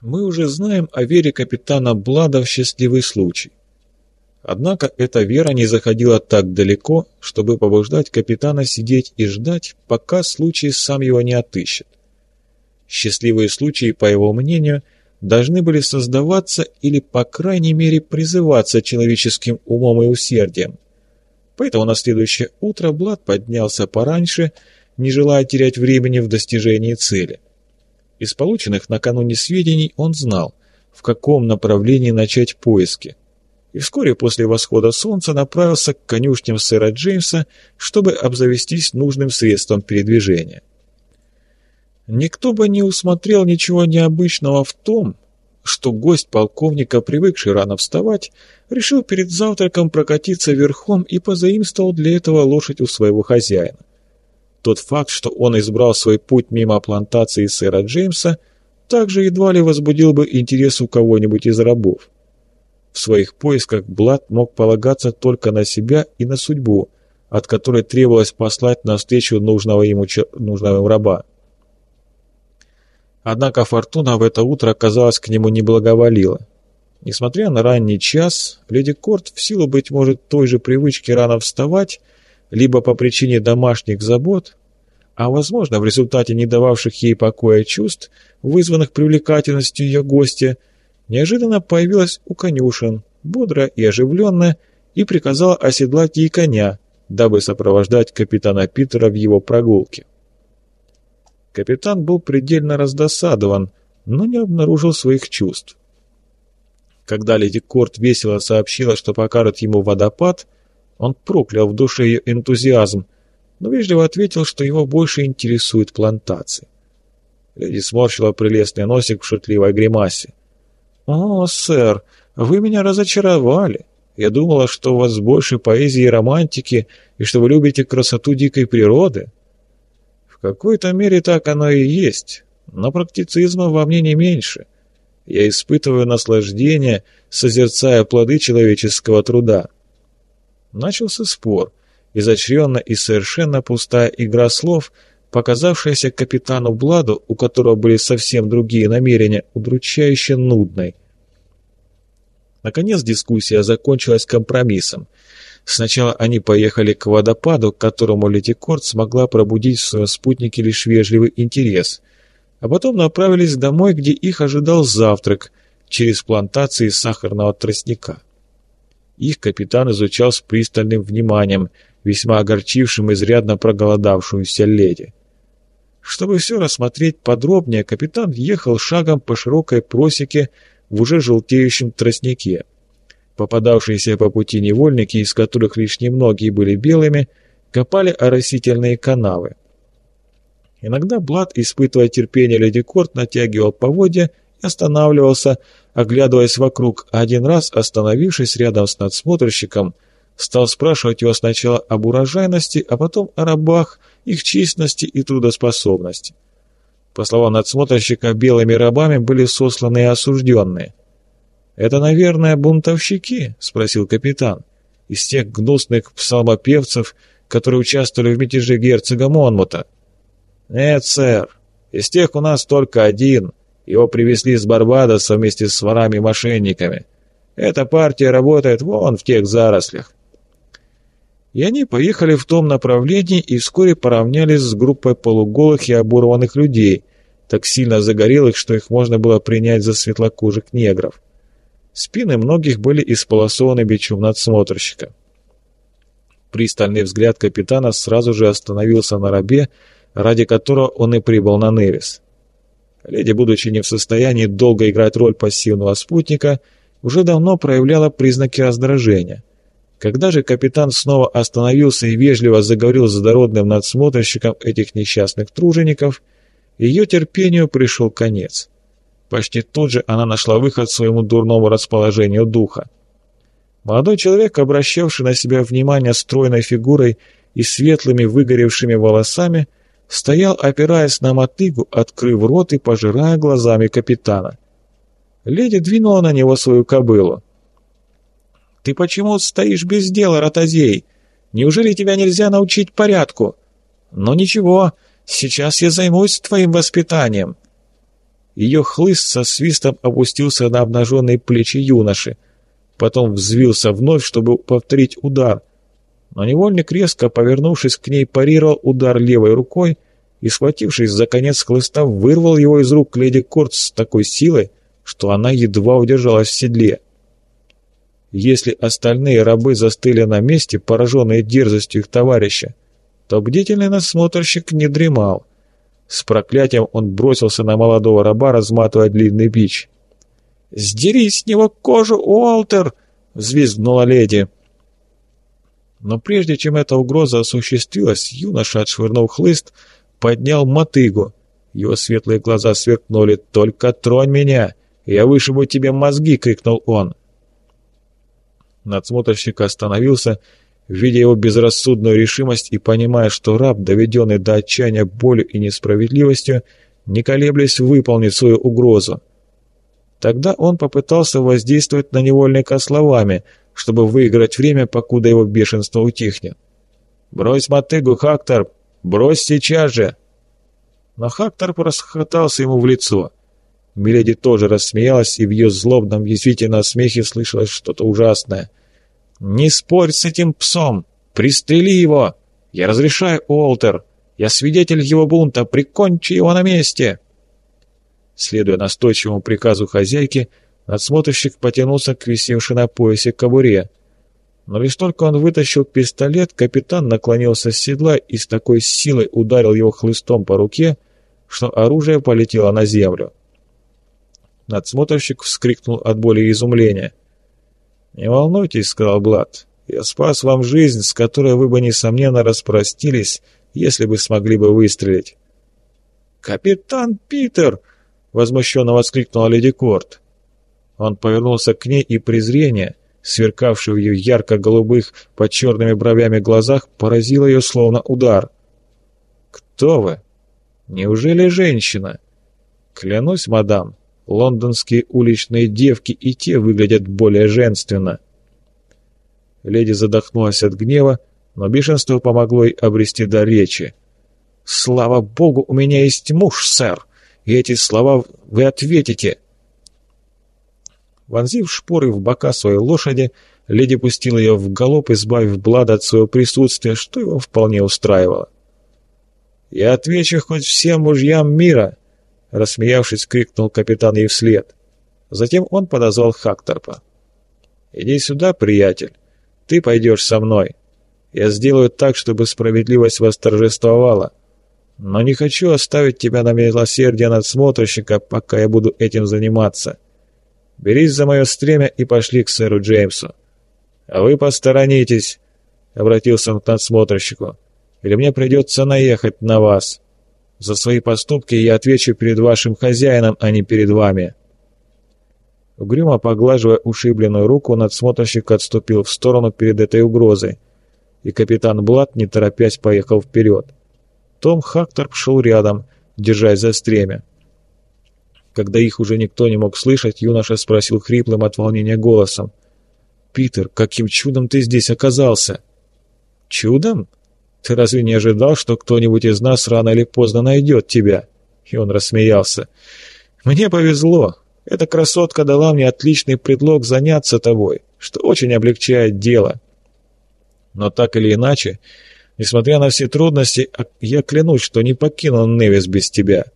Мы уже знаем о вере капитана Блада в счастливый случай. Однако эта вера не заходила так далеко, чтобы побуждать капитана сидеть и ждать, пока случай сам его не отыщет. Счастливые случаи, по его мнению, должны были создаваться или, по крайней мере, призываться человеческим умом и усердием. Поэтому на следующее утро Блад поднялся пораньше, не желая терять времени в достижении цели. Из полученных накануне сведений он знал, в каком направлении начать поиски – и вскоре после восхода солнца направился к конюшням сэра Джеймса, чтобы обзавестись нужным средством передвижения. Никто бы не усмотрел ничего необычного в том, что гость полковника, привыкший рано вставать, решил перед завтраком прокатиться верхом и позаимствовал для этого лошадь у своего хозяина. Тот факт, что он избрал свой путь мимо плантации сэра Джеймса, также едва ли возбудил бы интерес у кого-нибудь из рабов. В своих поисках Блад мог полагаться только на себя и на судьбу, от которой требовалось послать навстречу нужного ему, нужного ему раба. Однако фортуна в это утро, казалось, к нему не благоволила. Несмотря на ранний час, леди Корт, в силу, быть может, той же привычки рано вставать, либо по причине домашних забот, а, возможно, в результате не дававших ей покоя чувств, вызванных привлекательностью ее гостя, неожиданно появилась у конюшен, бодро и оживленно, и приказала оседлать ей коня, дабы сопровождать капитана Питера в его прогулке. Капитан был предельно раздосадован, но не обнаружил своих чувств. Когда леди Корт весело сообщила, что покажет ему водопад, он проклял в душе ее энтузиазм, но вежливо ответил, что его больше интересует плантации. Леди сморщила прелестный носик в шутливой гримасе. «О, сэр, вы меня разочаровали. Я думала, что у вас больше поэзии и романтики, и что вы любите красоту дикой природы». «В какой-то мере так оно и есть, но практицизма во мне не меньше. Я испытываю наслаждение, созерцая плоды человеческого труда». Начался спор, изощренно и совершенно пустая игра слов – показавшаяся капитану Бладу, у которого были совсем другие намерения, удручающе нудной. Наконец дискуссия закончилась компромиссом. Сначала они поехали к водопаду, к которому Леди Корт смогла пробудить в своем спутнике лишь вежливый интерес, а потом направились домой, где их ожидал завтрак через плантации сахарного тростника. Их капитан изучал с пристальным вниманием, весьма огорчившим изрядно проголодавшуюся леди. Чтобы все рассмотреть подробнее, капитан ехал шагом по широкой просеке в уже желтеющем тростнике. Попадавшиеся по пути невольники, из которых лишь немногие были белыми, копали оросительные канавы. Иногда Блад, испытывая терпение леди Корт, натягивал поводья и останавливался, оглядываясь вокруг, один раз, остановившись рядом с надсмотрщиком, стал спрашивать его сначала об урожайности, а потом о рабах, их численности и трудоспособности. По словам надсмотрщика, белыми рабами были сосланы и осужденные. «Это, наверное, бунтовщики?» — спросил капитан. «Из тех гнусных псалмопевцев, которые участвовали в мятеже герцога Монмута». «Нет, сэр. Из тех у нас только один. Его привезли с Барбадоса вместе с ворами-мошенниками. Эта партия работает вон в тех зарослях и они поехали в том направлении и вскоре поравнялись с группой полуголых и оборванных людей, так сильно загорелых, что их можно было принять за светлокожих негров. Спины многих были исполосованы бичом надсмотрщика. Пристальный взгляд капитана сразу же остановился на рабе, ради которого он и прибыл на Невис. Леди, будучи не в состоянии долго играть роль пассивного спутника, уже давно проявляла признаки раздражения. Когда же капитан снова остановился и вежливо заговорил с дородным надсмотрщиком этих несчастных тружеников, ее терпению пришел конец. Почти тут же она нашла выход своему дурному расположению духа. Молодой человек, обращавший на себя внимание стройной фигурой и светлыми выгоревшими волосами, стоял, опираясь на мотыгу, открыв рот и пожирая глазами капитана. Леди двинула на него свою кобылу. Ты почему стоишь без дела, ротозей? Неужели тебя нельзя научить порядку? Ну ничего, сейчас я займусь твоим воспитанием». ее хлыст со свистом опустился на обнаженные плечи юноши. Потом взвился вновь, чтобы повторить удар. Но невольник, резко повернувшись к ней, парировал удар левой рукой и, схватившись за конец хлыста, вырвал его из рук леди Корт с такой силой, что она едва удержалась в седле. Если остальные рабы застыли на месте, пораженные дерзостью их товарища, то бдительный насмотрщик не дремал. С проклятием он бросился на молодого раба, разматывая длинный бич. «Сдери с него кожу, Уолтер!» — взвизгнула леди. Но прежде чем эта угроза осуществилась, юноша, отшвырнув хлыст, поднял мотыгу. Его светлые глаза сверкнули. «Только тронь меня! Я вышибу тебе мозги!» — крикнул он. Надсмотрщик остановился видя его безрассудную решимость и понимая, что раб, доведенный до отчаяния болью и несправедливостью, не колеблясь, выполнит свою угрозу. Тогда он попытался воздействовать на невольника словами, чтобы выиграть время, покуда его бешенство утихнет. «Брось мотыгу, Хактор! Брось сейчас же!» Но Хактор расхотался ему в лицо. Миледи тоже рассмеялась, и в ее злобном, язвительном смехе слышалось что-то ужасное. «Не спорь с этим псом! Пристрели его! Я разрешаю, Уолтер! Я свидетель его бунта! Прикончи его на месте!» Следуя настойчивому приказу хозяйки, надсмотрщик потянулся к висевшей на поясе кобуре. Но лишь только он вытащил пистолет, капитан наклонился с седла и с такой силой ударил его хлыстом по руке, что оружие полетело на землю. Надсмотрщик вскрикнул от боли и изумления. «Не волнуйтесь», — сказал Блад. «Я спас вам жизнь, с которой вы бы, несомненно, распростились, если бы смогли бы выстрелить». «Капитан Питер!» — возмущенно воскликнула леди Корт. Он повернулся к ней, и презрение, сверкавшее в ее ярко-голубых под черными бровями глазах, поразило ее словно удар. «Кто вы? Неужели женщина?» «Клянусь, мадам, Лондонские уличные девки и те выглядят более женственно. Леди задохнулась от гнева, но бешенство помогло ей обрести до речи. «Слава богу, у меня есть муж, сэр, и эти слова вы ответите!» Вонзив шпоры в бока своей лошади, леди пустила ее в галоп, избавив Блада от своего присутствия, что его вполне устраивало. «Я отвечу хоть всем мужьям мира!» Рассмеявшись, крикнул капитан ей вслед. Затем он подозвал Хакторпа. «Иди сюда, приятель. Ты пойдешь со мной. Я сделаю так, чтобы справедливость восторжествовала. Но не хочу оставить тебя на милосердие надсмотрщика, пока я буду этим заниматься. Берись за мое стремя и пошли к сэру Джеймсу. А вы посторонитесь, — обратился он к надсмотрщику, — или мне придется наехать на вас». За свои поступки я отвечу перед вашим хозяином, а не перед вами». Угрюмо поглаживая ушибленную руку, надсмотрщик отступил в сторону перед этой угрозой, и капитан Блад, не торопясь, поехал вперед. Том Хактор шел рядом, держась за стремя. Когда их уже никто не мог слышать, юноша спросил хриплым от волнения голосом. «Питер, каким чудом ты здесь оказался?» «Чудом?» Ты разве не ожидал, что кто-нибудь из нас рано или поздно найдет тебя?» И он рассмеялся. «Мне повезло. Эта красотка дала мне отличный предлог заняться тобой, что очень облегчает дело. Но так или иначе, несмотря на все трудности, я клянусь, что не покину Невис без тебя.